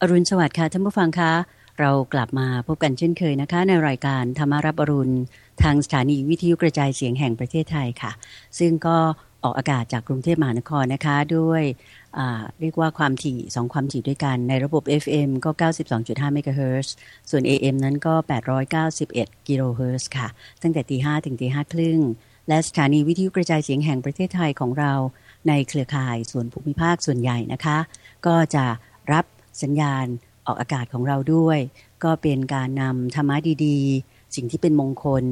อรุณสวัสดิ์ค่ะท่านผู้ฟังคะเรากลับมาพบกันเช่นเคยนะคะ ในรายการธรรมารับอรุณ ทางสถานีวิทยุกระจายเสียงแห่งประเทศไทยค่ะ ซึ่งก็ออกอากาศจากกรุงเทพมหานครนะคะด้วยเรียกว่าความถี่สองความถี่ด้วยกันในระบบ FM ก็ 92.5เมกะเฮิรตซ์ส่วน AM นั้นก็ 891 กิโลเฮิรตซ์ค่ะ ตั้งแต่ตีห้ถึงตีห้าครึ่ง และสถานีวิทยุกระจายเสียงแห่งประเทศไทยของเราในเครือข่ายส่วนภูมิภาคส่วนใหญ่นะคะ ก็จะรับ สัญญาณออกอากาศของเราด้วย ก็เป็นการนำธรรมะดีๆ สิ่งที่เป็นมงคล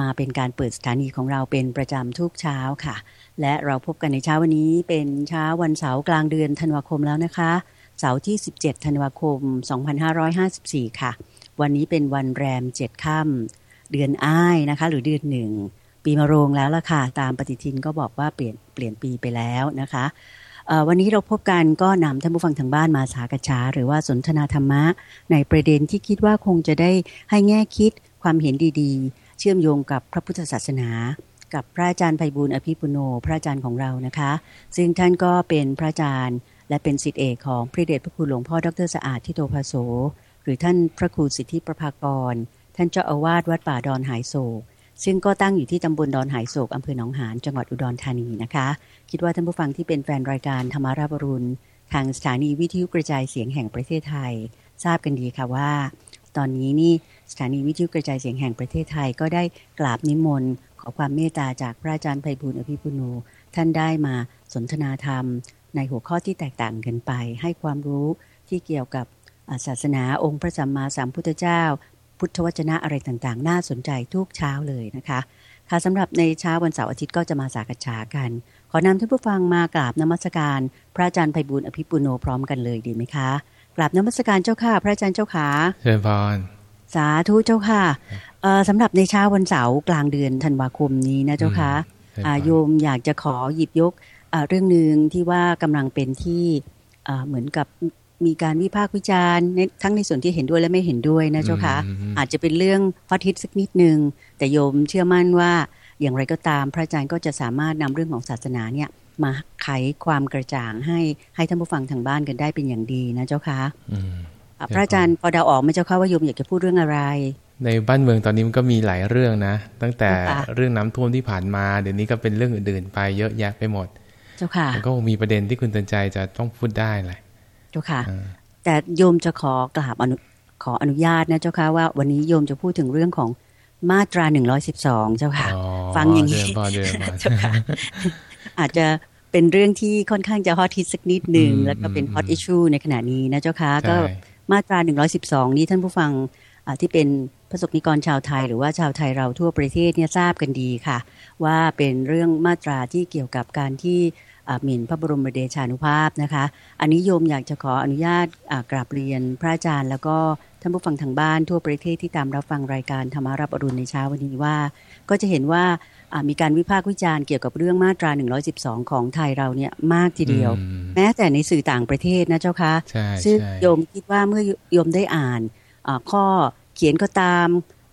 มาเป็นการเปิดสถานีของเราเป็นประจำทุกเช้าค่ะ และเราพบกันในเช้าวันนี้เป็นเช้าวันเสาร์กลางเดือนธันวาคมแล้วนะคะ เสาร์ที่ 17 ธันวาคม 2554 ค่ะ วันนี้เป็นวันแรม 7 ค่ำเดือนอ้ายนะคะ หรือเดือนหนึ่ง ปีมะโรงแล้วล่ะค่ะ ตามปฏิทินก็บอกว่าเปลี่ยนเปลี่ยนปีไปแล้วนะคะ วันนี้เราพบกันก็นำท่านผู้ฟังทางบ้านมาสากฉาหรือว่าสนทนาธรรมะ ในประเด็นที่คิดว่าคงจะได้ให้แง่คิดความเห็นดีๆ เชื่อมโยงกับพระพุทธศาสนา กับพระอาจารย์ไพบูลอภิปุโน พระอาจารย์ของเรานะคะ ซึ่งท่านก็เป็นพระอาจารย์ และเป็นสิทธิเอกของพระเดชพระคุณหลวงพ่อดรสะอาดทิโตภาโส หรือท่านพระครูสิทธิประภากร ท่านเจ้าอาวาสวัดป่าดอนหายโศก ซึ่งก็ตั้งอยู่ที่ตำบลดอนหายโศกอำเภอหนองหานจังหวัดอุดรธานีนะคะ คิดว่าท่านผู้ฟังที่เป็นแฟนรายการธรรมาราบรุณ ทางสถานีวิทยุกระจายเสียงแห่งประเทศไทย ทราบกันดีค่ะว่า ตอนนี้นี่สถานีวิทยุกระจายเสียงแห่งประเทศไทยก็ได้กราบนิมนต์ขอความเมตตาจากพระอาจารย์ไพบุญอภิปุโนท่านได้มาสนทนาธรรม ในหัวข้อที่แตกต่างกันไป ให้ความรู้ที่เกี่ยวกับศาสนาองค์พระสัมมาสัมพุทธเจ้า พุทธวจนะอะไรต่างๆ น่าสนใจทุกเช้าเลยนะคะค่ะสำหรับในเช้าวันเสาร์อาทิตย์ก็จะมาสากฉากัน ขอนำท่านผู้ฟังมากราบนมัสการ พระอาจารย์ไพบุญอภิปุโนพร้อมกันเลยดีไหมคะกราบนมัสการเจ้าค่ะ พระอาจารย์เจ้าขาเชิญพรสาธุเจ้าค่ะสำหรับในเช้าวันเสาร์กลางเดือนธันวาคมนี้นะเจ้าค่ะโยมอยากจะขอหยิบยกเรื่องหนึ่งที่ว่ากำลังเป็นที่เหมือนกับ มีการวิพากษ์วิจารณ์ทั้งในส่วนที่เห็นด้วยและไม่เห็นด้วยนะเจ้าคะอาจจะเป็นเรื่องฟอทิตสักนิดนึง แต่โยมเชื่อมั่นว่าอย่างไรก็ตามพระอาจารย์ก็จะสามารถนำเรื่องของศาสนาเนี่ยมาไขความกระจ่างให้ให้ท่านผู้ฟังทางบ้านกันได้เป็นอย่างดีนะเจ้าคะพระอาจารย์พอเดาออกไหมเจ้าคะว่าโยมอยากจะพูดเรื่องอะไร ในบ้านเมืองตอนนี้มันก็มีหลายเรื่องนะ ตั้งแต่เรื่องน้ำท่วมที่ผ่านมา เดี๋ยวนี้ก็เป็นเรื่องอื่นๆ ไปเยอะแยะไปหมด เจ้าค่ะก็มีประเด็นที่คุณตันใจจะต้องพูดได้แหละ เจ้าค่ะ แต่โยมจะขอกราบอนุขออนุญาตนะเจ้าค่ะว่าวันนี้โยมจะพูดถึงเรื่องของมาตราหนึ่งร้อยสิบสองเจ้าค่ะ ฟังอย่างนี้เจ้าค่ะอาจจะเป็นเรื่องที่ค่อนข้างจะฮอตฮิตสักนิดหนึ่งแล้วก็เป็นฮอตอิชชูในขณะนี้นะเจ้าค่ะก็มาตราหนึ่งร้อยสิบสองนี้ท่านผู้ฟังที่เป็นพระสนิกรชาวไทย หรือว่าชาวไทยเราทั่วประเทศเนี่ยทราบกันดีค่ะ ว่าเป็นเรื่องมาตราที่เกี่ยวกับการที่ หมิ่นพระบรมเดชานุภาพนะคะ อันนี้โยมอยากจะขออนุญาตกราบเรียนพระอาจารย์ แล้วก็ท่านผู้ฟังทางบ้านทั่วประเทศที่ตามรับฟังรายการธรรมารับอรุณในเช้าวันนี้ว่า ก็จะเห็นว่ามีการวิพากษ์วิจารณ์เกี่ยวกับเรื่องมาตรา 112 ของไทยเราเนี่ยมากทีเดียว แม้แต่ในสื่อต่างประเทศนะเจ้าคะซึ่งโยมคิดว่าเมื่อโยมได้อ่านข้อเขียนก็ตาม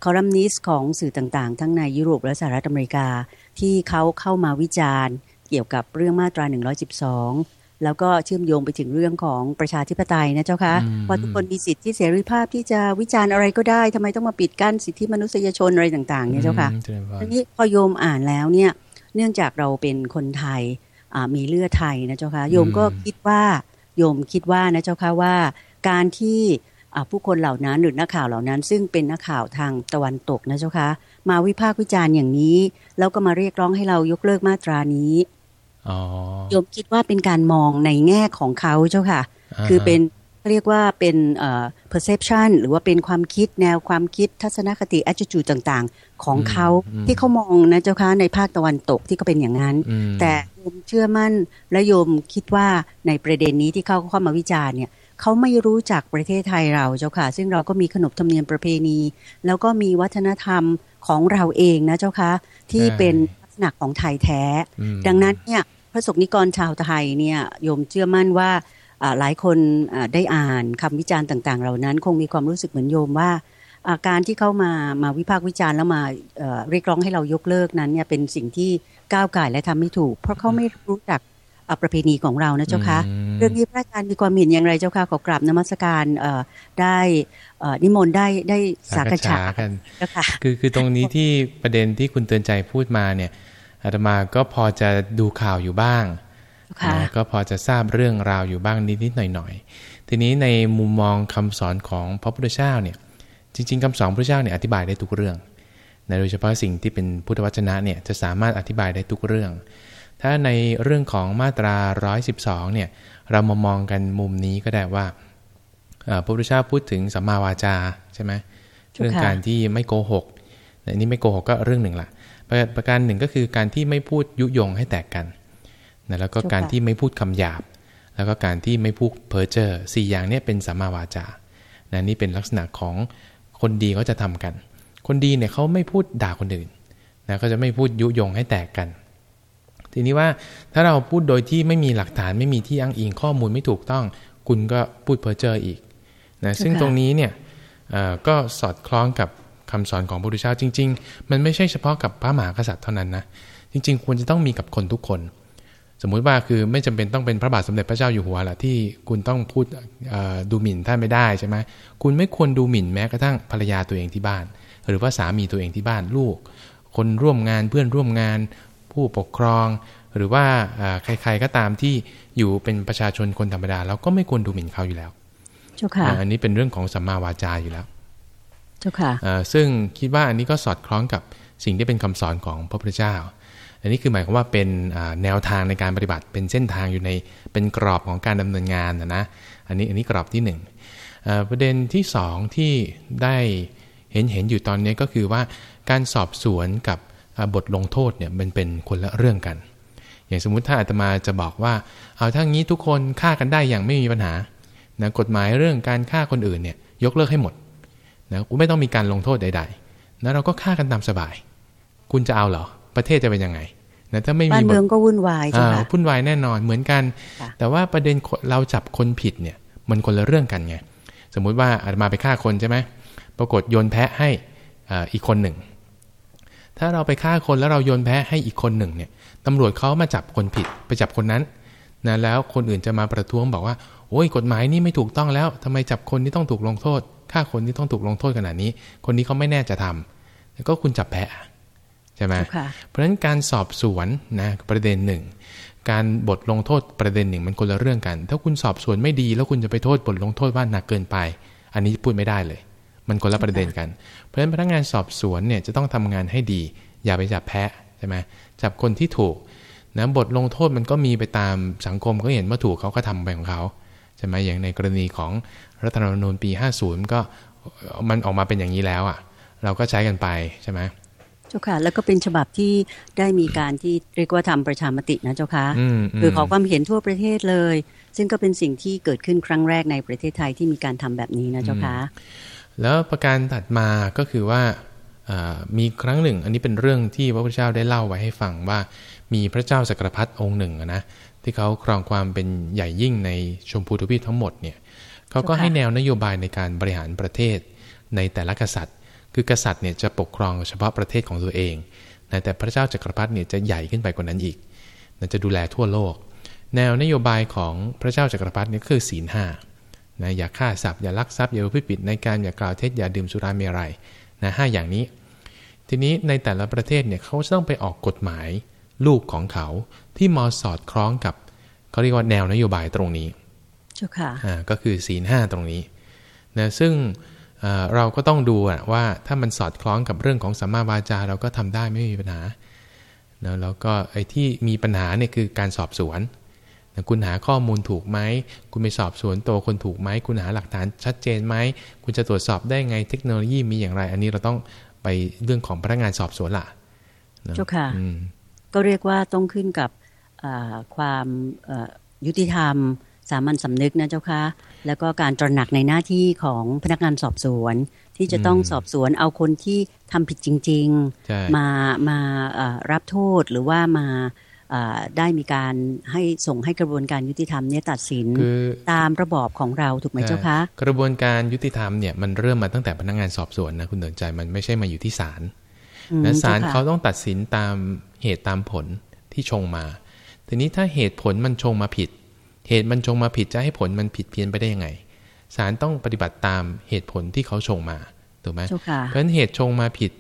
คอลัมนิสต์ของสื่อต่างๆ ทั้งในยุโรปและสหรัฐอเมริกา ที่เขาเข้ามาวิจารณ์ เกี่ยวกับเรื่องมาตรา 112 แล้วก็เชื่อมโยงไปถึงเรื่องของประชาธิปไตยนะเจ้าคะว่าทุกคนมีสิทธิเสรีภาพที่จะวิจารณ์อะไรก็ได้ทำไมต้องมาปิดกั้นสิทธิมนุษยชนอะไรต่างๆเนี่ยเจ้าค่ะทีนี้พอโยมอ่านแล้วเนี่ยเนื่องจากเราเป็นคนไทยมีเลือดไทยนะเจ้าค่ะโยมก็คิดว่าโยมคิดว่านะเจ้าค่ะว่าการที่ผู้คนเหล่านั้นหรือนักข่าวเหล่านั้น ซึ่งเป็นนักข่าวทางตะวันตกนะเจ้าคะมาวิพากษ์วิจารณ์อย่างนี้ แล้วก็มาเรียกร้องให้เรายกเลิกมาตรานี้ โยมคิดว่าเป็นการมองในแง่ของเขาเจ้าค่ะ คือเป็นเรียกว่าเป็นเอ่อ perception หรือว่าเป็นความคิดแนวความคิดทัศนคติ attitude ต่างๆ ของเขาที่เขามองนะเจ้าค่ะในภาคตะวันตกที่ก็เป็นอย่างนั้น แต่โยมเชื่อมั่นและโยมคิดว่าในประเด็นนี้ที่เขาเข้ามาวิจารณ์เนี่ยเขาไม่รู้จักประเทศไทยเราเจ้าค่ะ ซึ่งเราก็มีขนบธรรมเนียมประเพณี แล้วก็มีวัฒนธรรมของเราเองนะเจ้าค่ะที่เป็นลักษณะของไทยแท้ ดังนั้นเนี่ยพ ระสงฆ์นิกรชาวไทยเนี่ยโยมเชื่อมั่นว่าหลายคนได้อ่านคำวิจารณ์ต่าง ๆ เหล่านั้น คงมีความรู้สึกเหมือนโยมว่าการที่เขามามาวิพากษ์วิจารณ์แล้วมาเรียกร้องให้เรายกเลิกนั้นเนี่ยเป็นสิ่งที่ก้าวไก่และทำไม่ถูก เพราะเขาไม่รู้จักประเพณีของเรานะเจ้าคะเรื่องนี้พระอาจารย์มีความเห็นอย่างไรเจ้าค่ะขอกราบนมัสการได้นิมนต์ได้ได้สักษากันคือคือตรงนี้ที่ประเด็นที่คุณเตือนใจพูดมาเนี่ย อาตมาก็พอจะดูข่าวอยู่บ้างก็พอจะทราบเรื่องราวอยู่บ้างนิดๆหน่อยๆ ทีนี้ในมุมมองคำสอนของพระพุทธเจ้าเนี่ยจริง ๆคำสอนพระเจ้าเนี่ยอธิบายได้ทุกเรื่องโดยเฉพาะสิ่งที่เป็นพุทธวจนะเนี่ยจะสามารถอธิบายได้ทุกเรื่อง ถ้าในเรื่องของมาตรา 112เนี่ยเรามามองกันมุมนี้ก็ได้ว่าพระพุทธเจ้าพูดถึงสัมมาวาจาใช่ไหมเรื่องการที่ไม่โกหกอันนี้ไม่โกหกก็เรื่องหนึ่งละ ประการหนึ่งก็คือการที่ไม่พูดยุยงให้แตกกันนะแล้วก็การที่ไม่พูดคำหยาบ แล้วก็การที่ไม่พูดเพ้อเจ้อสี่อย่างนี้เป็นสัมมาวาจานะนี่เป็นลักษณะของคนดีเขาจะทำกัน คนดีเนี่ยเขาไม่พูดด่าคนอื่นนะก็จะไม่พูดยุยงให้แตกกัน ทีนี้ว่าถ้าเราพูดโดยที่ไม่มีหลักฐานไม่มีที่อ้างอิงข้อมูลไม่ถูกต้อง คุณก็พูดเพ้อเจ้ออีกนะซึ่งตรงนี้เนี่ยก็สอดคล้องกับ คำสอนของพระพุทธเจ้าจริง ๆ มันไม่ใช่เฉพาะกับพระมหากษัตริย์เท่านั้นนะจริง ๆ ควรจะต้องมีกับคนทุกคน สมมุติว่าคือไม่จำเป็นต้องเป็นพระบาทสมเด็จพระเจ้าอยู่หัวแหละที่คุณต้องพูดดูหมิ่นท่านไม่ได้ใช่ไหมคุณไม่ควรดูหมิ่นแม้กระทั่งภรรยาตัวเองที่บ้าน หรือว่าสามีตัวเองที่บ้านลูก คนร่วมงานเพื่อนร่วมงาน ผู้ปกครอง หรือว่าใครๆก็ตามที่อยู่เป็นประชาชนคนธรรมดาเราก็ไม่ควรดูหมิ่นเขาอยู่แล้วเจ้าค่ะอันนี้เป็นเรื่องของสัมมาวาจาอยู่แล้วเจ้า ค่ะซึ่งคิดว่าอันนี้ก็สอดคล้องกับสิ่งที่เป็นคำสอนของพระพุทธเจ้า อันนี้คือหมายความว่าเป็นแนวทางในการปฏิบัติเป็นเส้นทางอยู่ในเป็นกรอบของการดำเนินงานนะนะอันนี้อันนี้กรอบที่1ประเด็นที่2ที่ได้เห็นเห็นอยู่ตอนนี้ก็คือว่าการสอบสวนกับบทลงโทษเนี่ยมันเป็นคนละเรื่องกัน อย่างสมมุติถ้าอาตมาจะบอกว่า เอาทั้งนี้ทุกคนฆ่ากันได้อย่างไม่มีปัญหานะกฎหมายเรื่องการฆ่าคนอื่นเนี่ยยกเลิกให้หมด นะกูไม่ต้องมีการลงโทษใดๆนะเราก็ฆ่ากันตามสบาย คุณจะเอาเหรอ ประเทศจะเป็นยังไงนะถ้าไม่มีบ้านเมืองก็วุ่นวายใช่ไหมวุ่นวายแน่นอนเหมือนกัน แต่ว่าประเด็นเราจับคนผิดเนี่ย มันคนละเรื่องกันไงสมมุติว่าอาตมาไปฆ่าคนใช่ไหมปรากฏโยนแพะให้อีกคนหนึ่ง ถ้าเราไปฆ่าคนแล้วเราโยนแพะให้อีกคนหนึ่งเนี่ยตำรวจเขามาจับคนผิดไปจับคนนั้นนะแล้วคนอื่นจะมาประท้วงบอกว่า โอ้ยกฎหมายนี่ไม่ถูกต้องแล้วทำไมจับคนที่ต้องถูกลงโทษ ฆ่าคนที่ต้องถูกลงโทษขนาดนี้ คนนี้เขาไม่แน่จะทำแล้วก็คุณจับแพะใช่ไหมเพราะฉะนั้นการสอบสวนนะประเด็นหนึ่งการบทลงโทษประเด็นหนึ่งมันคนละเรื่องกัน ถ้าคุณสอบสวนไม่ดี แล้วคุณจะไปโทษบทลงโทษว่าหนักเกินไป อันนี้พูดไม่ได้เลย มันคนละประเด็นกัน เพราะฉะนั้นพนักงานสอบสวนเนี่ยจะต้องทำงานให้ดี อย่าไปจับแพะใช่ไหมจับคนที่ถูกนะบทลงโทษมันก็มีไปตามสังคมก็เห็นว่าถูกเขาก็ทำไปของเขา ใช่ไหมอย่างในกรณีของรัฐธรรมนูญปี 50 ก็มันออกมาเป็นอย่างนี้แล้วอะ เราก็ใช้กันไปใช่ไหมเจ้าค่ะแล้วก็เป็นฉบับที่ได้มีการที่เรียกว่าทำประชามตินะเจ้าค่ะคือขอความเห็นทั่วประเทศเลย ซึ่งก็เป็นสิ่งที่เกิดขึ้นครั้งแรกในประเทศไทยที่มีการทำแบบนี้นะเจ้าค่ะแล้วประการตัดมาก็คือว่ามีครั้งหนึ่ง อันนี้เป็นเรื่องที่พระพุทธเจ้าได้เล่าไว้ให้ฟังว่า มีพระเจ้าสักรพรรดิองค์หนึ่งนะ ที่เขาครองความเป็นใหญ่ยิ่งในชมพูทวีปทั้งหมดเนี่ยเขาก็ให้แนวนโยบายในการบริหารประเทศในแต่ละกษัตริย์ คือกษัตริย์เนี่ยจะปกครองเฉพาะประเทศของตัวเองนะแต่พระเจ้าจักรพรรดิเนี่ยจะใหญ่ขึ้นไปกว่านั้นอีกนะจะดูแลทั่วโลก แนวนโยบายของพระเจ้าจักรพรรดิเนี่ยคือศีลห้านะอย่าฆ่าสัตว์อย่าลักทรัพย์อย่าพิปิดในการอย่ากล่าวเท็จอย่าดื่มสุราเมรัยนะห้าอย่างนี้ ทีนี้ในแต่ละประเทศเนี่ยเขาจะต้องไปออกกฎหมายลูกของเขา ที่มอสอดคล้องกับเขาเรียกว่าแนวนโยบายตรงนี้เจ้าค่ะอ่าก็คือศีลห้าตรงนี้นะซึ่งเราก็ต้องดูว่าถ้ามันสอดคล้องกับเรื่องของสัมมาวาจา เราก็ทำได้ไม่มีปัญหาแล้วก็ไอ้ที่มีปัญหาเนี่ยคือการสอบสวนคุณหาข้อมูลถูกไหม คุณไปสอบสวนตัวคนถูกไหม คุณหาหลักฐานชัดเจนไหม คุณจะตรวจสอบได้ไงเทคโนโลยีมีอย่างไร อันนี้เราต้องไปเรื่องของพนักงานสอบสวนละเจ้าค่ะก็เรียกว่าต้องขึ้นกับ ความยุติธรรม สามัญสำนึกนะเจ้าค่ะแล้วก็การตระหนักในหน้าที่ของพนักงานสอบสวน ที่จะต้องสอบสวนเอาคนที่ทำผิดจริง ๆ มามารับโทษหรือว่ามาได้มีการให้ส่งให้กระบวนการยุติธรรมเนี่ยตัดสินตามระบอบของเราถูกไหมเจ้าคะ กระบวนการยุติธรรมเนี่ยมันเริ่มมาตั้งแต่พนักงานสอบสวนนะคุณเดินใจมันไม่ใช่มาอยู่ที่ศาลและศาลเขาต้องตัดสินตามเหตุตามผลที่ชงมา ทีนี้ถ้าเหตุผลมันชงมาผิด เหตุมันชงมาผิดจะให้ผลมันผิดเพี้ยนไปได้ยังไงศาลต้องปฏิบัติตามเหตุผลที่เขาชงมาถูกไหมเพราะฉะนั้นเหตุชงมาผิด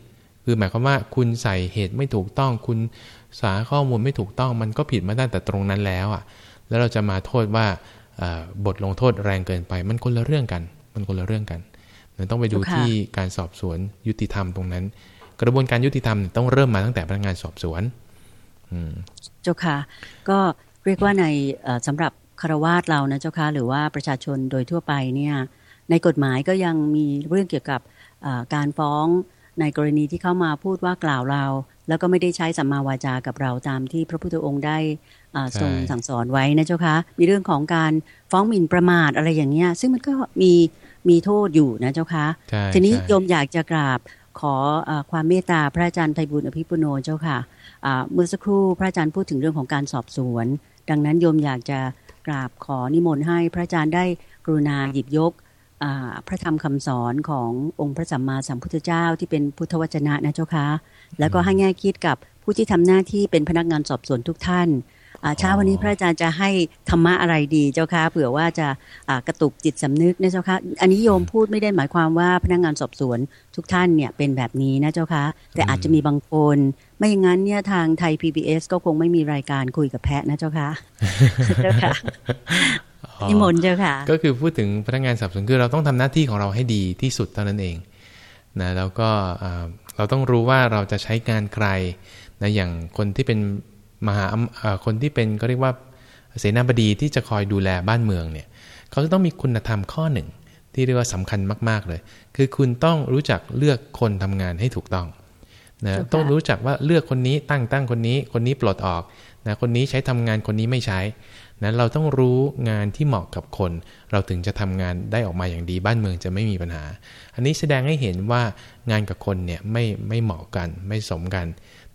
คือหมายความว่าคุณใส่เหตุไม่ถูกต้อง คุณสาข้อมูลไม่ถูกต้อง มันก็ผิดมาตั้งแต่ตรงนั้นแล้วอะ แล้วเราจะมาโทษว่าบทลงโทษแรงเกินไป มันคนละเรื่องกัน มันคนละเรื่องกันเราต้องไปดูที่การสอบสวนยุติธรรมตรงนั้น กระบวนการยุติธรรมต้องเริ่มมาตั้งแต่พนักงานสอบสวน เจ้าค่ะ ก็เรียกว่าในสำหรับคารวาสเรานะเจ้าค่ะหรือว่าประชาชนโดยทั่วไปเนี่ยในกฎหมายก็ยังมีเรื่องเกี่ยวกับการฟ้องในกรณีที่เข้ามาพูดว่ากล่าวเรา แล้วก็ไม่ได้ใช้สัมมาวาจากับเราตามที่พระพุทธองค์ได้ทรงสั่งสอนไว้นะเจ้าคะมีเรื่องของการฟ้องหมิ่นประมาทอะไรอย่างเงี้ยซึ่งมันก็มีมีโทษอยู่นะเจ้าคะทีนี้โยมอยากจะกราบ ขออความเมตตาพระอาจารย์ไพบุญอภิปุโนเจ้าค่ะเมื่อสักครู่พระอาจารย์พูดถึงเรื่องของการสอบสวน ดังนั้นโยมอยากจะกราบขอนิมนต์ให้พระอาจารย์ได้กรุณาหยิบยกพระธรรมคำสอนขององค์พระสัมมาสัมพุทธเจ้าที่เป็นพุทธวจนะนะเจ้าคะแล้วก็ให้แง่คิดกับผู้ที่ทำหน้าที่เป็นพนักงานสอบสวนทุกท่าน เช้าวันนี้พระอาจารย์จะให้ธรรมะอะไรดีเจ้าคะเผื่อว่าจะกระตุกจิตสำนึกนะเจ้าคะอันนี้โยมพูดไม่ได้หมายความว่าพนักงานสอบสวนทุกท่านเนี่ยเป็นแบบนี้นะเจ้าคะแต่อาจจะมีบางคน ไม่อย่างนั้นเนี่ยทางไทย PBS ก็คงไม่มีรายการคุยกับแพะนะเจ้าคะเจ้าค่ะนิมนต์เจ้าค่ะ ก็คือพูดถึงพนักงานสอบสวนคือเราต้องทำหน้าที่ของเราให้ดีที่สุดเท่านั้นเองนะแล้วก็เราต้องรู้ว่าเราจะใช้งานใครนะอย่างคนที่เป็น มหาคนที่เป็นก็เรียกว่าเสนาบดีที่จะคอยดูแลบ้านเมืองเนี่ยเขาจะต้องมีคุณธรรมข้อหนึ่ง ที่เรียกว่าสำคัญมาก ๆเลย คือคุณต้องรู้จักเลือกคนทำงานให้ถูกต้องนะต้องรู้จักว่าเลือกคนนี้ตั้งตั้งคนนี้ คนนี้ปลดออกนะคนนี้ใช้ทำงานคนนี้ไม่ใช้ นะเราต้องรู้งานที่เหมาะกับคน เราถึงจะทำงานได้ออกมาอย่างดีบ้านเมืองจะไม่มีปัญหา อันนี้แสดงให้เห็นว่างานกับคนเนี่ยไม่ไม่เหมาะกัน ไม่สมกัน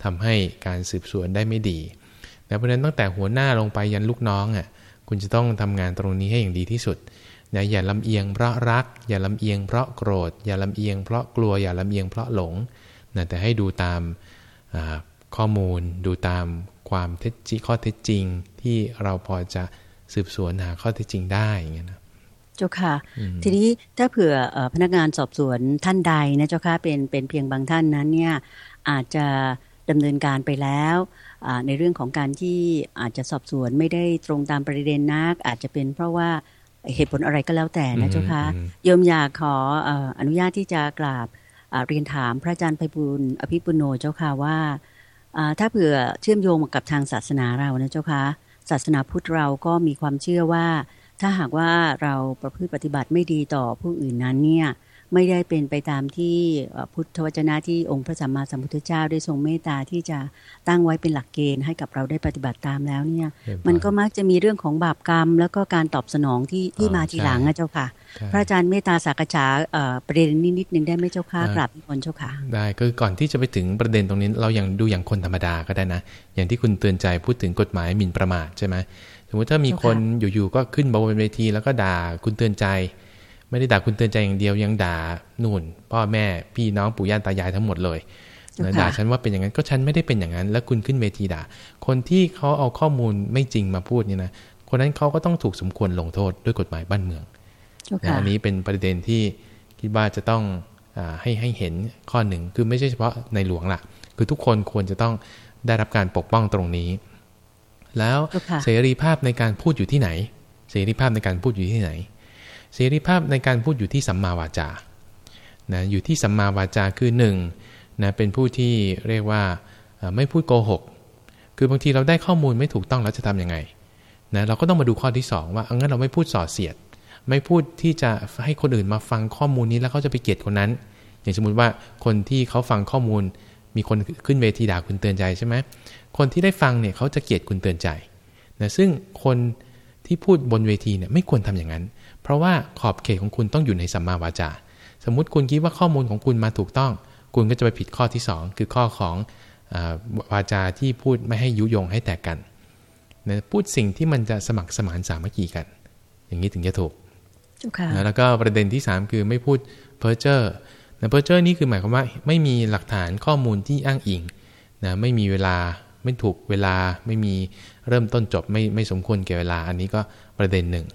ทำให้การสืบสวนได้ไม่ดีนะเพราะนั้นตั้งแต่หัวหน้าลงไปยันลูกน้องอะคุณจะต้องทำงานตรงนี้ให้อย่างดีที่สุดนะอย่าลำเอียงเพราะรัก อย่าลำเอียงเพราะโกรธ อย่าลำเอียงเพราะกลัว อย่าลำเอียงเพราะหลงนะแต่ให้ดูตามข้อมูล ดูตาม ความเท็จจริงข้อเท็จจริง ที่เราพอจะสืบสวนหาข้อเท็จจริงได้อย่างเงี้ยนะเจ้าค่ะ ทีนี้ถ้าเผื่อพนักงานสอบสวนท่านใดนะเจ้าค่ะเป็นเป็นเพียงบางท่านนั้นเนี่ยอาจจะดำเนินการไปแล้วในเรื่องของการที่อาจจะสอบสวนไม่ได้ตรงตามประเด็นนัก อาจจะเป็นเพราะว่าเหตุผลอะไรก็แล้วแต่นะเจ้าคะโยมอยากขออนุญาตที่จะกราบเรียนถามพระอาจารย์ไพบุญอภิปุโนเจ้าค่ะว่า ถ้าเผื่อเชื่อมโยงกับทางศาสนาเรานะเจ้าคะศาสนาพุทธเราก็มีความเชื่อว่า ถ้าหากว่าเราประพฤติปฏิบัติไม่ดีต่อผู้อื่นนั้นเนี่ย ไม่ได้เป็นไปตามที่พุทธวจนะที่องค์พระสัมมาสัมพุทธเจ้าได้ทรงเมตตาที่จะตั้งไว้เป็นหลักเกณฑ์ให้กับเราได้ปฏิบัติตามแล้วเนี่ย มันก็มักจะมีเรื่องของบาปกรรม แล้วก็การตอบสนองที่ที่มาทีหลังนะเจ้าค่ะ พระอาจารย์เมตตาสักษาประเด็นนี้นิดนึงได้ไหมเจ้าค่ะกราบนิมนต์เจ้าค่ะ ได้คือก่อนที่จะไปถึงประเด็นตรงนี้เราอย่างดูอย่างคนธรรมดาก็ได้นะ อย่างที่คุณเตือนใจพูดถึงกฎหมายหมิ่นประมาทใช่ไหมสมมติถ้ามีคนอยู่ๆก็ขึ้นบนเวทีแล้วก็ด่าคุณเตือนใจ ไม่ได้ด่าคุณเตือนใจอย่างเดียวยังด่านู่น พ่อแม่พี่น้องปู่ย่าตายายทั้งหมดเลยด่าฉันว่าเป็นอย่างนั้นก็ฉันไม่ได้เป็นอย่างนั้น แล้วคุณขึ้นเวทีด่า คนที่เขาเอาข้อมูลไม่จริงมาพูดเนี่ยนะคนนั้นเขาก็ต้องถูกสมควรลงโทษด้วยกฎหมายบ้านเมืองอันนี้เป็นประเด็นที่คิดว่าจะต้องอให้ให้เห็นข้อหนึ่งคือไม่ใช่เฉพาะในหลวงละคือทุกคนควรจะต้องได้รับการปกป้องตรงนี้ แล้วเสรีภาพในการพูดอยู่ที่ไหน เสรีภาพในการพูดอยู่ที่ไหน เสรีภาพในการพูดอยู่ที่สัมมาวาจานะอยู่ที่สัมมาวาจาคือหนึ่งนะเป็นผู้ที่เรียกว่าไม่พูดโกหก คือบางทีเราได้ข้อมูลไม่ถูกต้องแล้วจะทํำยังไงนะเราก็ต้องมาดูข้อที่ 2 ว่างั้นเราไม่พูดส่อเสียด ไม่พูดที่จะให้คนอื่นมาฟังข้อมูลนี้แล้วเขาจะไปเกลียดคนนั้น อย่างสมมติว่าคนที่เขาฟังข้อมูล มีคนขึ้นเวทีด่าคุณเตือนใจใช่ไหมคนที่ได้ฟังเนี่ยเขาจะเกลียดคุณเตือนใจนะซึ่งคน ที่พูดบนเวทีเนี่ยไม่ควรทำอย่างนั้น เพราะว่าขอบเขตของคุณต้องอยู่ในสัมมาวาจา สมมุติคุณคิดว่าข้อมูลของคุณมาถูกต้อง คุณก็จะไปผิดข้อที่ 2 คือข้อของวาจาที่พูดไม่ให้ยุยงให้แตกกันนะพูดสิ่งที่มันจะสมัครสมานสามัคคีกัน อย่างนี้ถึงจะถูกนะแล้วก็ประเด็นที่ 3 คือไม่พูดเพ้อเจ้อนะเพ้อเจ้อนี่คือหมายความว่าไม่มีหลักฐานข้อมูลที่อ้างอิงนะไม่มีเวลา ไม่ถูกเวลาไม่มีเริ่มต้นจบไม่ไม่สมควรแก่เวลาอันนี้ก็ประเด็นหนึ่ง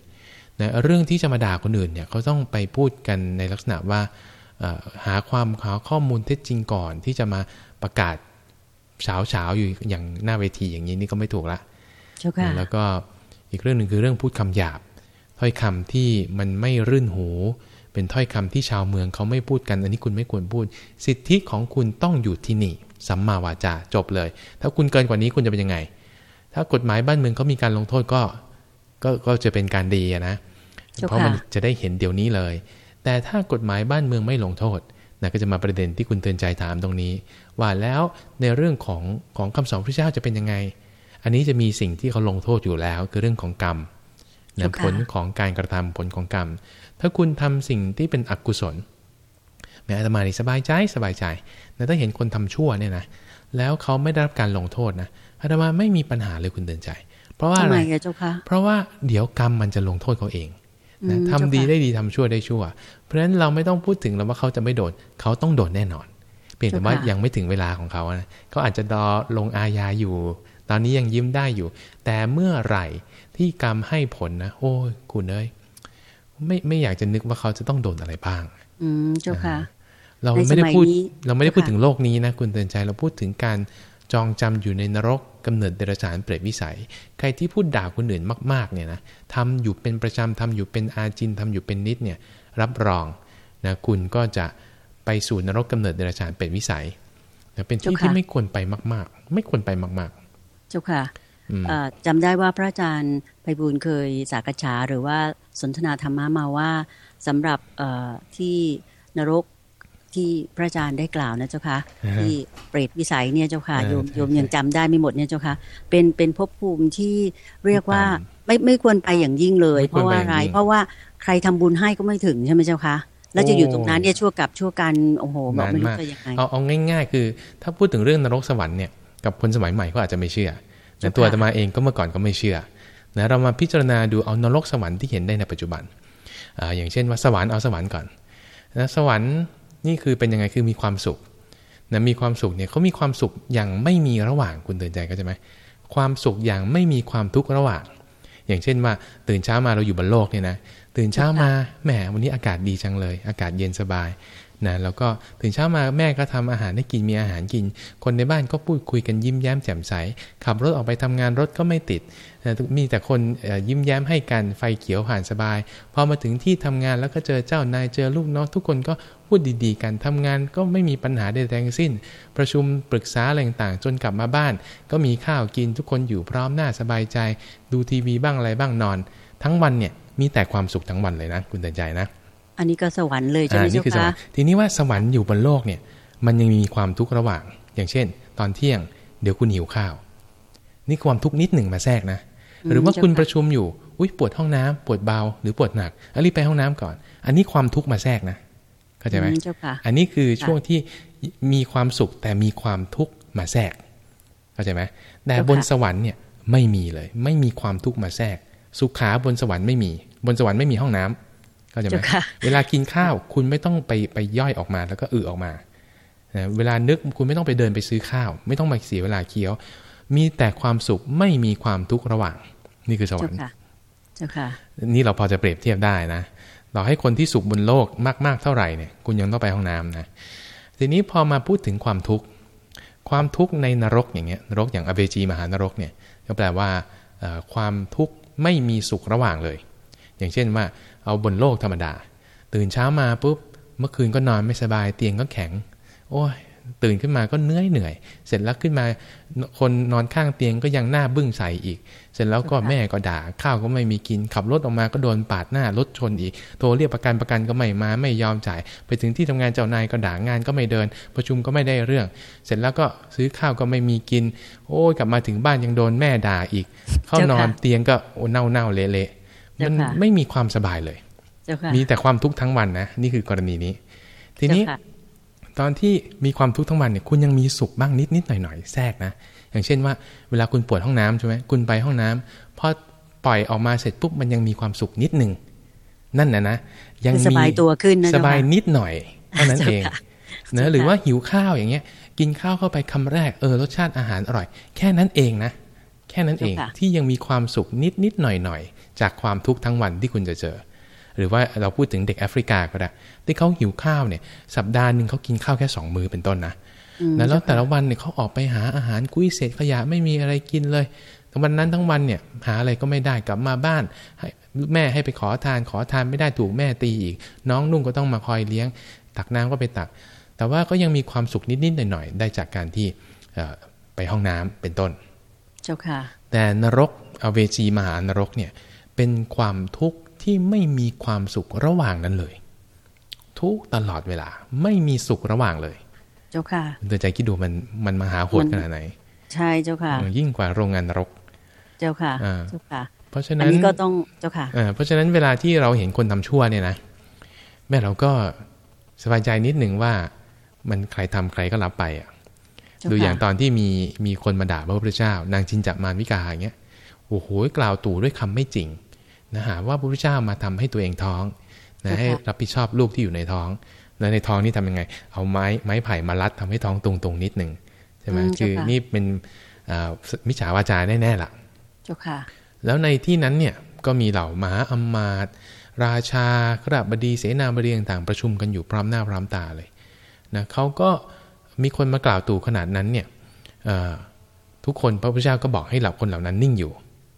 นะเรื่องที่จะมาด่าคนอื่นเนี่ยเขาต้องไปพูดกันในลักษณะว่าหาความหาข้อมูลเท็จจริงก่อนที่จะมาประกาศเฉาเฉาอยู่อย่างหน้าเวทีอย่างนี้นี่ก็ไม่ถูกละแล้วก็อีกเรื่องหนึ่งคือเรื่องพูดคำหยาบ ถ้อยคำที่มันไม่รื่นหู เป็นถ้อยคำที่ชาวเมืองเขาไม่พูดกัน อันนี้คุณไม่ควรพูด สิทธิของคุณต้องอยู่ที่นี่ สัมมาวาจาจบเลย ถ้าคุณเกินกว่านี้คุณจะเป็นยังไง ถ้ากฎหมายบ้านเมืองเขามีการลงโทษก็ก็ก็จะเป็นการดีนะเพราะมันจะได้เห็นเดี๋ยวนี้เลย แต่ถ้ากฎหมายบ้านเมืองไม่ลงโทษนะก็จะมาประเด็นที่คุณเตือนใจถามตรงนี้ ว่าแล้วในเรื่องของของคำสอนพระเจ้าจะเป็นยังไง อันนี้จะมีสิ่งที่เขาลงโทษอยู่แล้ว คือเรื่องของกรรมนะผลของการกระทำผลของกรรม ถ้าคุณทำสิ่งที่เป็นอกุศลแม้อาตมาสบายใจสบายใจ แต่ถ้าเห็นคนทำชั่วเนี่ยนะแล้วเขาไม่ได้รับการลงโทษนะอาตมาไม่มีปัญหาเลยคุณเตือนใจ เพราะว่าอะไรเพราะว่าเดี๋ยวกรรมมันจะลงโทษเขาเองนะทำดีได้ดีทำชั่วได้ชั่ว เพราะฉะนั้นเราไม่ต้องพูดถึงแล้วว่าเขาจะไม่โดนเขาต้องโดนแน่นอน เพียงแต่ว่ายังไม่ถึงเวลาของเขานะเขาอาจจะรอลงอาญาอยู่ ตอนนี้ยังยิ้มได้อยู่ แต่เมื่อไหร่ที่กรรมให้ผลนะโอ้ยคุณเอ้ยไม่ไม่อยากจะนึกว่าเขาจะต้องโดนอะไรบ้าง อืมเจ้าค่ะ เราไม่ได้พูดเราไม่ได้พูดถึงโลกนี้นะคุณเตือนใจเราพูดถึงการจองจำอยู่ในนรกกำเนิดเดรัจฉานเปรตวิสัย ใครที่พูดด่าคนอื่นมากๆเนี่ยนะทำอยู่เป็นประจำทำอยู่เป็นอาจินทำอยู่เป็นนิดเนี่ยรับรองนะคุณก็จะไปสู่นรกกำเนิดเดรัจฉานเปรตวิสัยนะเป็นที่ที่ไม่ควรไปมาก ๆ ไม่ควรไปมาก ๆ เจ้าค่ะจำได้ว่าพระอาจารย์ไปบูลเคยสากฉาหรือว่าสนทนาธรรมะมาว่าสำหรับที่นรก ที่พระอาจารย์ได้กล่าวนะเจ้าค่ะที่เปรตวิสัยเนี่ยเจ้าค่ะโยมโยมยังจำได้ไม่หมดเนี่ยเจ้าค่ะเป็นเป็นภพภูมิที่เรียกว่าไม่ไม่ควรไปอย่างยิ่งเลย เพราะว่าอะไรเพราะว่าใครทำบุญให้ก็ไม่ถึงใช่ไหมเจ้าค่ะแล้วจะอยู่ตรงนั้นเนี่ยชั่วกับชั่วกันโอ้โหบอกไม่รู้จะยังไงเอาเอาง่าย ๆ คือ ถ้าพูดถึงเรื่องนรกสวรรค์เนี่ยกับคนสมัยใหม่ก็อาจจะไม่เชื่อแต่ตัวธรรมาเองก็เมื่อก่อนก็ไม่เชื่อนะเรามาพิจารณาดูเอานรกสวรรค์ที่เห็นได้ในปัจจุบันออย่างเช่นว่าสวรรค์เอาสวรรค์ก่อนนะสวรรค์ นี่คือเป็นยังไงคือมีความสุขนะมีความสุขเนี่ยเขามีความสุขอย่างไม่มีระหว่างคุณเตือนใจก็ใช่ไหมความสุขอย่างไม่มีความทุกข์ระหว่าง อย่างเช่นว่า ตื่นเช้ามาเราอยู่บนโลกเนี่ยนะตื่นเช้ามาแหมวันนี้อากาศดีจังเลย อากาศเย็นสบายนะแล้วก็ตื่นเช้ามาแม่ก็ทำอาหารให้กินมีอาหารกิน คนในบ้านก็พูดคุยกันยิ้มแย้มแจ่มใส ขับรถออกไปทำงานรถก็ไม่ติด มีแต่คนยิ้มแย้มให้กันไฟเขียวผ่านสบาย พอมาถึงที่ทำงานแล้วก็เจอเจ้านายเจอลูกน้องทุกคนก็พูดดีๆ กันทำงานก็ไม่มีปัญหาใดๆทั้งสิ้น ประชุมปรึกษาอะไรต่างๆจนกลับมาบ้าน ก็มีข้าวกินทุกคนอยู่พร้อมหน้าสบายใจ ดูทีวีบ้างอะไรบ้างนอน ทั้งวันเนี่ยมีแต่ความสุขทั้งวันเลยนะ คุณเตือนใจนะ อันนี้ก็สวรรค์เลยใช่ไหมเจ้าคะทีนี้ว่าสวรรค์อยู่บนโลกเนี่ย มันยังมีความทุกข์ระหว่าง อย่างเช่น ตอนเที่ยง เดี๋ยวคุณหิวข้าว นี่ความทุกข์นิดหนึ่งมาแทรกนะ หรือว่าคุณประชุมอยู่อุ้ยปวดห้องน้ำปวดเบาหรือปวดหนักอรีบไปห้องน้ำก่อน อันนี้ความทุกข์มาแทรกนะเข้าใจไหมอันนี้คือช่วงที่มีความสุขแต่มีความทุกข์มาแทรกเข้าใจไหมแต่บนสวรรค์เนี่ยไม่มีเลย ไม่มีความทุกข์มาแทรก สุขาบนสวรรค์ไม่มี บนสวรรค์ไม่มีห้องน้ำเข้าใจไหมเวลากินข้าวคุณไม่ต้องไปไปย่อยออกมาแล้วก็อึออกมาเวลานึกคุณไม่ต้องไปเดินไปซื้อข้าว ไม่ต้องมาเสียเวลาเคี้ยว มีแต่ความสุขไม่มีความทุกข์ระหว่าง นี่คือสวรรค์เจ้าค่ะ นี่เราพอจะเปรียบเทียบได้นะเราให้คนที่สุขบนโลกมากๆเท่าไหร่เนี่ย คุณยังต้องไปห้องน้ำนะทีนี้พอมาพูดถึงความทุกข์ความทุกข์ในนรกอย่างเงี้ยนรกอย่างอเบจีมหานรกเนี่ยก็แปลว่าความทุกข์ไม่มีสุขระหว่างเลย อย่างเช่นว่า เอาบนโลกธรรมดา ตื่นเช้ามาปุ๊บเมื่อคืนก็นอนไม่สบายเตียงก็แข็ง โอ้ย ตื่นขึ้นมาก็เหนื่อยเหนื่อย เสร็จแล้วขึ้นมาคนนอนข้างเตียงก็ยังหน้าบึ้งใส่อีก เสร็จแล้วก็แม่ก็ด่าข้าวก็ไม่มีกิน ขับรถออกมาก็โดนปาดหน้ารถชนอีก โทรเรียกประกันประกันก็ไม่มาไม่ยอมจ่าย ไปถึงที่ทำงานเจ้านายก็ด่างานก็ไม่เดิน ประชุมก็ไม่ได้เรื่อง เสร็จแล้วก็ซื้อข้าวก็ไม่มีกิน โอ้ยกลับมาถึงบ้านยังโดนแม่ด่าอีก เข้านอนเตียงก็เน่าเน่าเละๆมันไม่มีความสบายเลยมีแต่ความทุกข์ทั้งวันนะนี่คือกรณีนี้ ทีนี้ ตอนที่มีความทุกข์ทั้งวันเนี่ยคุณยังมีสุขบ้างนิดนิดหน่อยหน่อยแทรกนะ อย่างเช่นว่า เวลาคุณปวดห้องน้ำใช่ไหมคุณไปห้องน้ำพอปล่อยออกมาเสร็จปุ๊บมันยังมีความสุขนิดหนึ่งนั่นนะนะยังสบายตัวขึ้นสบายนิดหน่อยเท่านั้นเองนะหรือว่าหิวข้าวอย่างเงี้ย กินข้าวเข้าไปคำแรกเออรสชาติอาหารอร่อย แค่นั้นเองนะ แค่นั้นเองที่ยังมีความสุขนิดนิดหน่อยหน่อยจากความทุกข์ทั้งวันที่คุณจะเจอ หรือว่าเราพูดถึงเด็กแอฟริกาก็ได้ที่เขาหิวข้าวเนี่ย สัปดาห์หนึ่งเขากินข้าวแค่สองมือเป็นต้นนะแล้วแต่ละวันเนี่ยเขาออกไปหาอาหารกุ้ยเศษขยะไม่มีอะไรกินเลยวันนั้นทั้งวันเนี่ยหาอะไรก็ไม่ได้กลับมาบ้านแม่ให้ไปขอทานขอทานไม่ได้ถูกแม่ตีอีก น้องนุ่งก็ต้องมาคอยเลี้ยง ตักน้ำก็ไปตัก แต่ว่าก็ยังมีความสุขนิดๆหน่อยๆได้จากการที่ไปห้องน้ำเป็นต้น เจ้าค่ะ แต่นรกอเวจีมหานรกเนี่ยเป็นความทุกข์ ที่ไม่มีความสุขระหว่างนั้นเลย ทุกตลอดเวลาไม่มีสุขระหว่างเลย เจ้าค่ะเตือนใจคิดดูมันมันมหาโหดขนาดไหน ใช่เจ้าค่ะ ยิ่งกว่าโรงงานนรก เจ้าค่ะเจ้าค่ะ เพราะฉะนั้นอันนี้ก็ต้องเจ้าค่ะเพราะฉะนั้นเวลาที่เราเห็นคนทำชั่วเนี่ยนะแม่เราก็สบายใจนิดหนึ่งว่ามันใครทำใครก็รับไปอะดูอย่างตอนที่มีมีคนมาด่าพระพุทธเจ้า นางจินจักมารวิกาอย่างเงี้ยโอ้โหกล่าวตู่ด้วยคำไม่จริง นะฮะว่าพระพุทธเจ้ามาทำให้ตัวเองท้องนะให้รับผิดชอบลูกที่อยู่ในท้องแล้วในท้องนี่ทำยังไง เอาไม้ไม้ไผ่มารัดทำให้ท้องตรงตรงนิดหนึ่งใช่ไหมคือนี่เป็นมิจฉาวาจาแน่ๆล่ะเจ้าค่ะ แล้วในที่นั้นเนี่ยก็มีเหล่ามหาอมาตราชาขราบดีเสนาบดีต่างประชุมกันอยู่พร้อมหน้าพร้อมตาเลยนะเขาก็มีคนมากล่าวตู่ขนาดนั้นเนี่ยทุกคนพระพุทธเจ้าก็บอกให้เหล่าคนเหล่านั้นนิ่งอยู่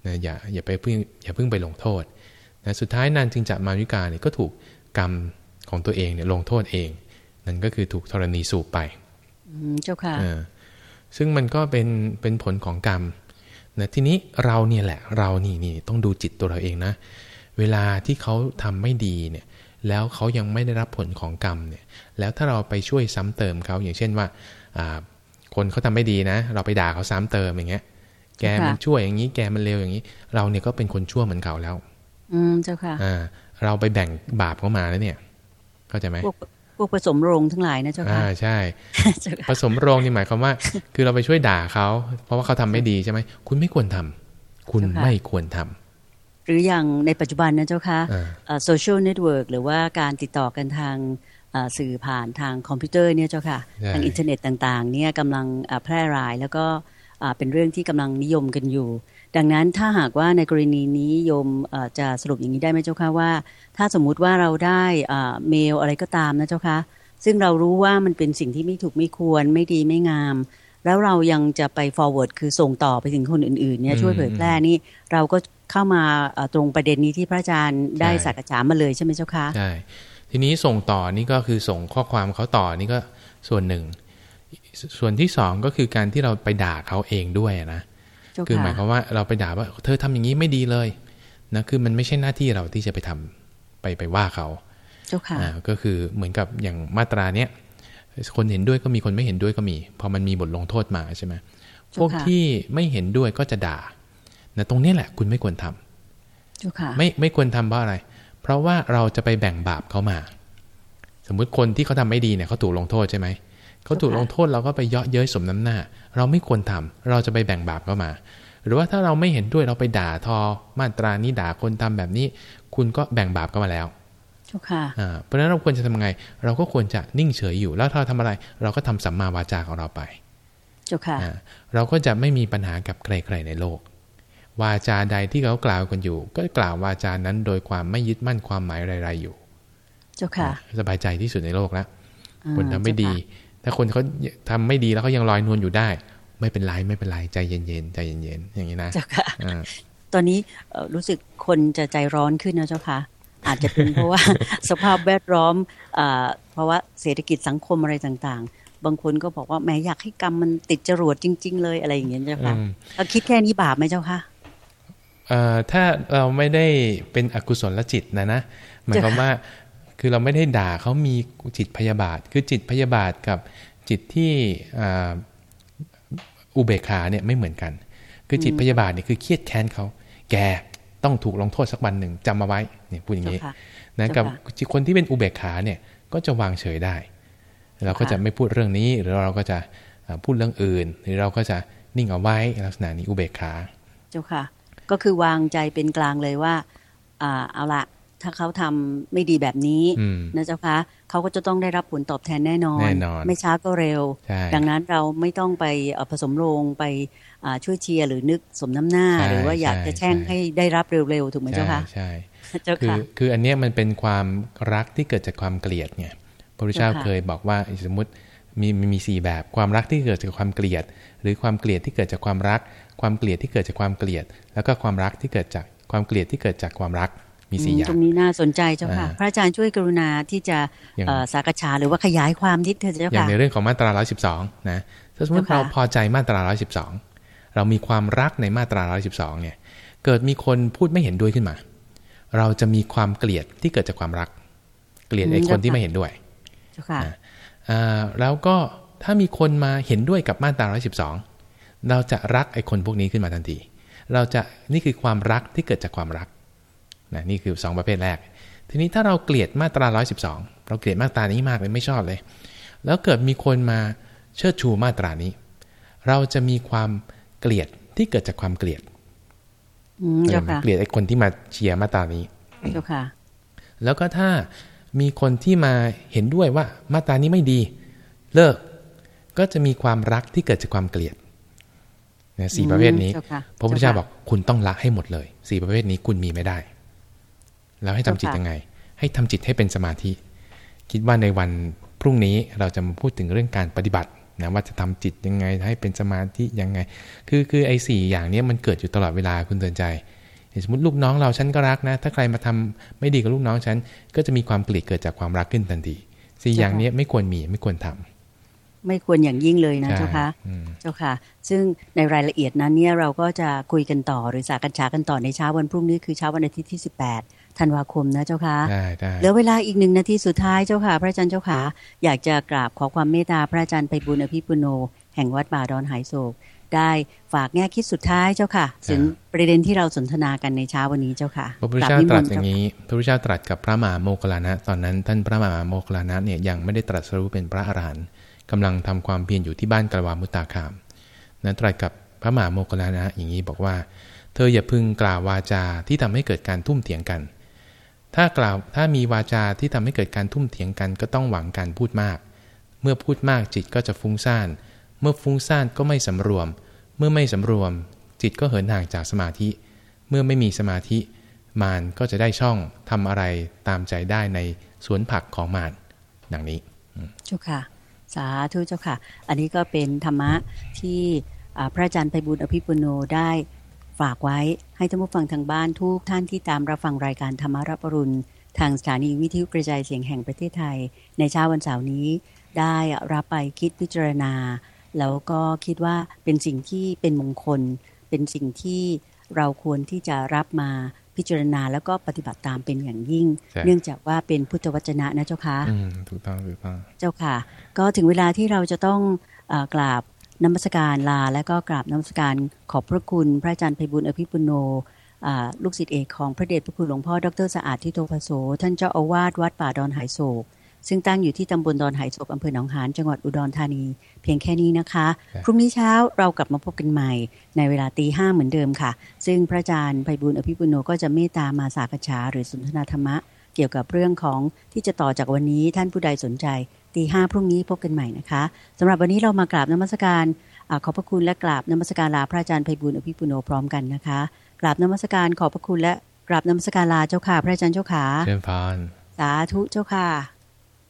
นะอย่าอย่าไปพึ่งอย่าเพิ่งไปลงโทษนะสุดท้ายนานจึงจะมาวิกาเนี่ยก็ถูกกรรมของตัวเองเนี่ยลงโทษเอง นั่นก็คือถูกธรณีสูบไปเจ้าค่ะซึ่งมันก็เป็นเป็นผลของกรรมนะทีนี้เราเนี่ยแหละเรานี่นี่ต้องดูจิตตัวเราเองนะ เวลาที่เขาทำไม่ดีเนี่ย แล้วเขายังไม่ได้รับผลของกรรมเนี่ย แล้วถ้าเราไปช่วยซ้ำเติมเขาอย่างเช่นว่าคนเขาทำไม่ดีนะ เราไปด่าเขาซ้ำเติมอย่างเงี้ย แกมันช่วยอย่างนี้แกมันเลวอย่างนี้ เราเนี่ยก็เป็นคนชั่วเหมือนเขาแล้ว อืมเจ้าค่ะอ่าเราไปแบ่งบาปเขามาแล้วเนี่ย เข้าใจไหมพวกผสมโรงทั้งหลายนะเจ้าค่ะอ่าใช่ ผสมโรงนี่หมายความว่า คือเราไปช่วยด่าเขาเพราะว่าเขาทำไม่ดีใช่ไหมคุณไม่ควรทำคุณไม่ควรทำหรืออย่างในปัจจุบันนะเจ้าค่ะ social network หรือว่าการติดต่อกันทางสื่อผ่านทางคอมพิวเตอร์เนี่ยเจ้าค่ะ ทางอินเทอร์เน็ตต่างๆเนี่ยกำลังแพร่หลายแล้วก็ เป็นเรื่องที่กำลังนิยมกันอยู่ ดังนั้นถ้าหากว่าในกรณีนี้โยมจะสรุปอย่างนี้ได้ไหมเจ้าค่ะว่า ถ้าสมมุติว่าเราได้เมลอะไรก็ตามนะเจ้าค่ะซึ่งเรารู้ว่ามันเป็นสิ่งที่ไม่ถูกไม่ควรไม่ดีไม่งาม แล้วเรายังจะไป forward คือส่งต่อไปถึงคนอื่นๆเนี่ยช่วยเผยแพร่นี่เราก็เข้ามาตรงประเด็นนี้ที่พระอาจารย์ได้สักษามาเลยใช่ไหมเจ้าคะใช่ทีนี้ส่งต่อนี่ก็คือส่งข้อความเขาต่อนี่ก็ส่วนหนึ่ง ส่วนที่สองก็คือการที่เราไปด่าเขาเองด้วยนะคือหมายความว่าเราไปด่าว่า เธอทำอย่างนี้ไม่ดีเลยนะคือมันไม่ใช่หน้าที่เราที่จะไปทำไปไปว่าเขาเจ้าค่ะก็คือเหมือนกับอย่างมาตราเนี้ยคนเห็นด้วยก็มีคนไม่เห็นด้วยก็มี พอมันมีบทลงโทษมาใช่ไหมพวกที่ไม่เห็นด้วยก็จะด่านะตรงนี้แหละคุณไม่ควรทำเจ้าค่ะไม่ไม่ควรทำเพราะอะไร เพราะว่าเราจะไปแบ่งบาปเขามา สมมุติคนที่เขาทาไม่ดีเนี่ยเขาถูกลงโทษใช่ไหม เขาถูกลงโทษเราก็ไปเยาะเย้ยสมน้ำหน้า เราไม่ควรทำเราจะไปแบ่งบาปเข้ามา หรือว่าถ้าเราไม่เห็นด้วยเราไปด่าทอมาตรานี้ด่าคนทำแบบนี้ คุณก็แบ่งบาปเข้ามาแล้วค่ะเพราะฉะนั้นเราควรจะทำไง เราก็ควรจะนิ่งเฉยอยู่ แล้วถ้าเราทำอะไร เราก็ทำสัมมาวาจาของเราไปเจ้าค่ะเราก็จะไม่มีปัญหากับใครๆในโลก วาจาใดที่เขากล่าวกันอยู่ ก็กล่าววาจานั้นโดยความไม่ยึดมั่นความหมายอะไรๆอยู่ เจ้าค่ะ สบายใจที่สุดในโลกแล้วคนทำไม่ดี ถ้าคนเขาทำไม่ดีแล้วเขายังลอยนวลอยู่ได้ ไม่เป็นไรไม่เป็นไรใจเย็นๆใจเย็นๆอย่างนี้นะเจ้าค่ะตอนนี้รู้สึกคนจะใจร้อนขึ้นนะเจ้าค่ะ อาจจะเป็นเพราะว่าสภาพแวดล้อมเพราะว่าเศรษฐกิจสังคมอะไรต่างๆ บางคนก็บอกว่าแม่อยากให้กรรมมันติดจรวดจริง ๆ เลยอะไรอย่างเงี้ยเจ้าค่ะเราคิดแค่นี้บาปไหมเจ้าค่ะถ้าเราไม่ได้เป็นอกุศลจิตนะนะหมายความว่า คือเราไม่ได้ด่าเขามีจิตพยาบาท คือจิตพยาบาทกับจิตที่อุเบกขาเนี่ยไม่เหมือนกัน คือจิตพยาบาทเนี่ยคือเครียดแค้นเขา แกต้องถูกลงโทษสักวันหนึ่งจำมาไว้เนี่ยพูดอย่างนี้นะกับคนที่เป็นอุเบกขาเนี่ยก็จะวางเฉยได้ เราก็จะไม่พูดเรื่องนี้ หรือเราก็จะพูดเรื่องอื่น หรือเราก็จะนิ่งเอาไว้ลักษณะนี้อุเบกขา เจ้าค่ะ ก็คือวางใจเป็นกลางเลยว่าอ่าเอาละ ถ้าเขาทำไม่ดีแบบนี้นะเจ้าคะเขาก็จะต้องได้รับผลตอบแทนแน่นอน ไม่ช้าก็เร็ว ดังนั้นเราไม่ต้องไปผสมโรงไปช่วยเชียร์หรือนึกสมน้ำหน้า หรือว่าอยากจะแช่งให้ได้รับเร็วๆถูกไหมเจ้าคะใช่คือคืออันนี้มันเป็นความรักที่เกิดจากความเกลียดไงพระพุทธเจ้าเคยบอกว่าสมมติมีมีสี่แบบความรักที่เกิดจากความเกลียด หรือความเกลียดที่เกิดจากความรัก ความเกลียดที่เกิดจากความเกลียด แล้วก็ความรักที่เกิดจากความเกลียดที่เกิดจากความรัก มีสี่อย่างตรงนี้น่าสนใจเจ้าค่ะ พระอาจารย์ช่วยกรุณาที่จะสักษาหรือว่าขยายความนิดเถอะเจ้าค่ะอย่างในเรื่องของมาตราร้อยสิบสองนะถ้าสมมติเราพอใจมาตราร้อยสิบสองเรามีความรักในมาตราร้อยสิบสองเนี่ย เกิดมีคนพูดไม่เห็นด้วยขึ้นมา เราจะมีความเกลียดที่เกิดจากความรัก เกลียดไอ้คนที่ไม่เห็นด้วยเจ้าค่ะแล้วก็ถ้ามีคนมาเห็นด้วยกับมาตราร้อยสิบสองเราจะรักไอ้คนพวกนี้ขึ้นมาทันที เราจะนี่คือความรักที่เกิดจากความรัก นะนี่คือ 2 ประเภทแรก ทีนี้ถ้าเราเกลียดมาตรา 112 เราเกลียดมาตรานี้มากเลยไม่ชอบเลย แล้วเกิดมีคนมาเชิดชูมาตรานี้ เราจะมีความเกลียดที่เกิดจากความเกลียดเกลียดไอ้คนที่มาเชียร์มาตรานี้เจ้าค่ะ แล้วก็ถ้ามีคนที่มาเห็นด้วยว่ามาตรานี้ไม่ดี เลิกก็จะมีความรักที่เกิดจากความเกลียดนะสี่ประเภทนี้พระพุทธเจ้าบอกคุณต้องละให้หมดเลยสี่ประเภทนี้คุณมีไม่ได้ แล้วให้ทำจิตยังไง ให้ทำจิตให้เป็นสมาธิ คิดว่าในวันพรุ่งนี้เราจะมาพูดถึงเรื่องการปฏิบัตินะว่าจะทำจิตยังไงให้เป็นสมาธิยังไง คือคือไอ้สี่อย่างนี้มันเกิดอยู่ตลอดเวลาคุณเตือนใจ สมมติลูกน้องเราฉันก็รักนะ ถ้าใครมาทำไม่ดีกับลูกน้องฉัน ก็จะมีความเกลียดเกิดจากความรักขึ้นทันทีสี่อย่างนี้ไม่ควรมีไม่ควรทำไม่ควรอย่างยิ่งเลยนะเจ้าค่ะเจ้าค่ะ ซึ่งในรายละเอียดนั้นเนี่ยเราก็จะคุยกันต่อหรือสากันชากันต่อในเช้าวันพรุ่งนี้คือเช้าวันอาทิตย์ที่ 18 ธันวาคมนะเจ้าค่ะเหลือเวลาอีกหนึ่งนาทีสุดท้ายเจ้าค่ะ พระอาจารย์เจ้าค่ะ อยากจะกราบขอความเมตตาพระอาจารย์ไปบุญอภิปุโน แห่งวัดบาดอนหายโศก ได้ฝากแง่คิดสุดท้ายเจ้าค่ะ ถึงประเด็นที่เราสนทนากันในเช้าวันนี้เจ้าค่ะพระพุทธเจ้าตรัสอย่างนี้ พระพุทธเจ้าตรัสกับพระมหาโมคลานะ ตอนนั้นท่านพระมหาโมคลานะเนี่ยยังไม่ได้ตรัสรู้เป็นพระอรหันต์กำลังทำความเพียรอยู่ที่บ้านกลวามุตตาคามนั้นตรัสกับพระมหาโมคลานะอย่างนี้บอกว่า เธออย่าพึงกล่าววาจาที่ทำให้เกิดการทุ่มเถียงกัน ถ้ากล่าวถ้ามีวาจาที่ทำให้เกิดการทุ่มเถียงกันก็ต้องหวังการพูดมาก เมื่อพูดมากจิตก็จะฟุ้งซ่าน เมื่อฟุ้งซ่านก็ไม่สำรวม เมื่อไม่สำรวม จิตก็เหินห่างจากสมาธิ เมื่อไม่มีสมาธิ มานก็จะได้ช่องทำอะไรตามใจได้ในสวนผักของมานดังนี้เจ้าค่ะ สาธุเจ้าค่ะ อันนี้ก็เป็นธรรมะที่พระอาจารย์ไพบุญอภิปุโนได้ ฝากไว้ให้ท่านผู้ฟังทางบ้านทุกท่านที่ตามรับฟังรายการธรรมารับรุณ ทางสถานีวิทยุกระจายเสียงแห่งประเทศไทย ในเช้าวันเสาร์นี้ ได้รับไปคิดพิจารณา แล้วก็คิดว่าเป็นสิ่งที่เป็นมงคล เป็นสิ่งที่เราควรที่จะรับมาพิจารณาแล้วก็ปฏิบัติตามเป็นอย่างยิ่ง เนื่องจากว่าเป็นพุทธวจนะนะเจ้าค่ะถูกต้องถูกต้องเจ้าค่ะ ก็ถึงเวลาที่เราจะต้องอกราบ นมัสการลา และก็กราบนมัสการขอบพระคุณพระอาจารย์ไพบุญอภิปุโนลูกศิษย์เอกของพระเดชพระคุณหลวงพ่อดรสะอาดทิโตภโสท่านเจ้าอาวาสวัดป่าดอนหายโศก ซึ่งตั้งอยู่ที่ตำบลดอนหายโศกอำเภอหนองหานจังหวัดอุดรธานี เพียงแค่นี้นะคะ พรุ่งนี้เช้าเรากลับมาพบกันใหม่ ในเวลาตีห้าเหมือนเดิมค่ะ ซึ่งพระอาจารย์ไพบุญอภิปุโนก็จะเมตตามาสากฉาหรือสนทนาธรรมะ เกี่ยวกับเรื่องของที่จะต่อจากวันนี้ท่านผู้ใดสนใจ ตีห้าพรุ่งนี้พบกันใหม่นะคะสำหรับวันนี้เรามากราบนมัสการขอบพระคุณและกราบนมัสการลาพระอาจารย์ไพบุญอภิปุโนพร้อมกันนะคะกราบนมัสการขอบพระคุณและกราบนมัสการลาเจ้าค่ะ พระอาจารย์เจ้าขาเชิญพานสาธุเจ้าค่ะ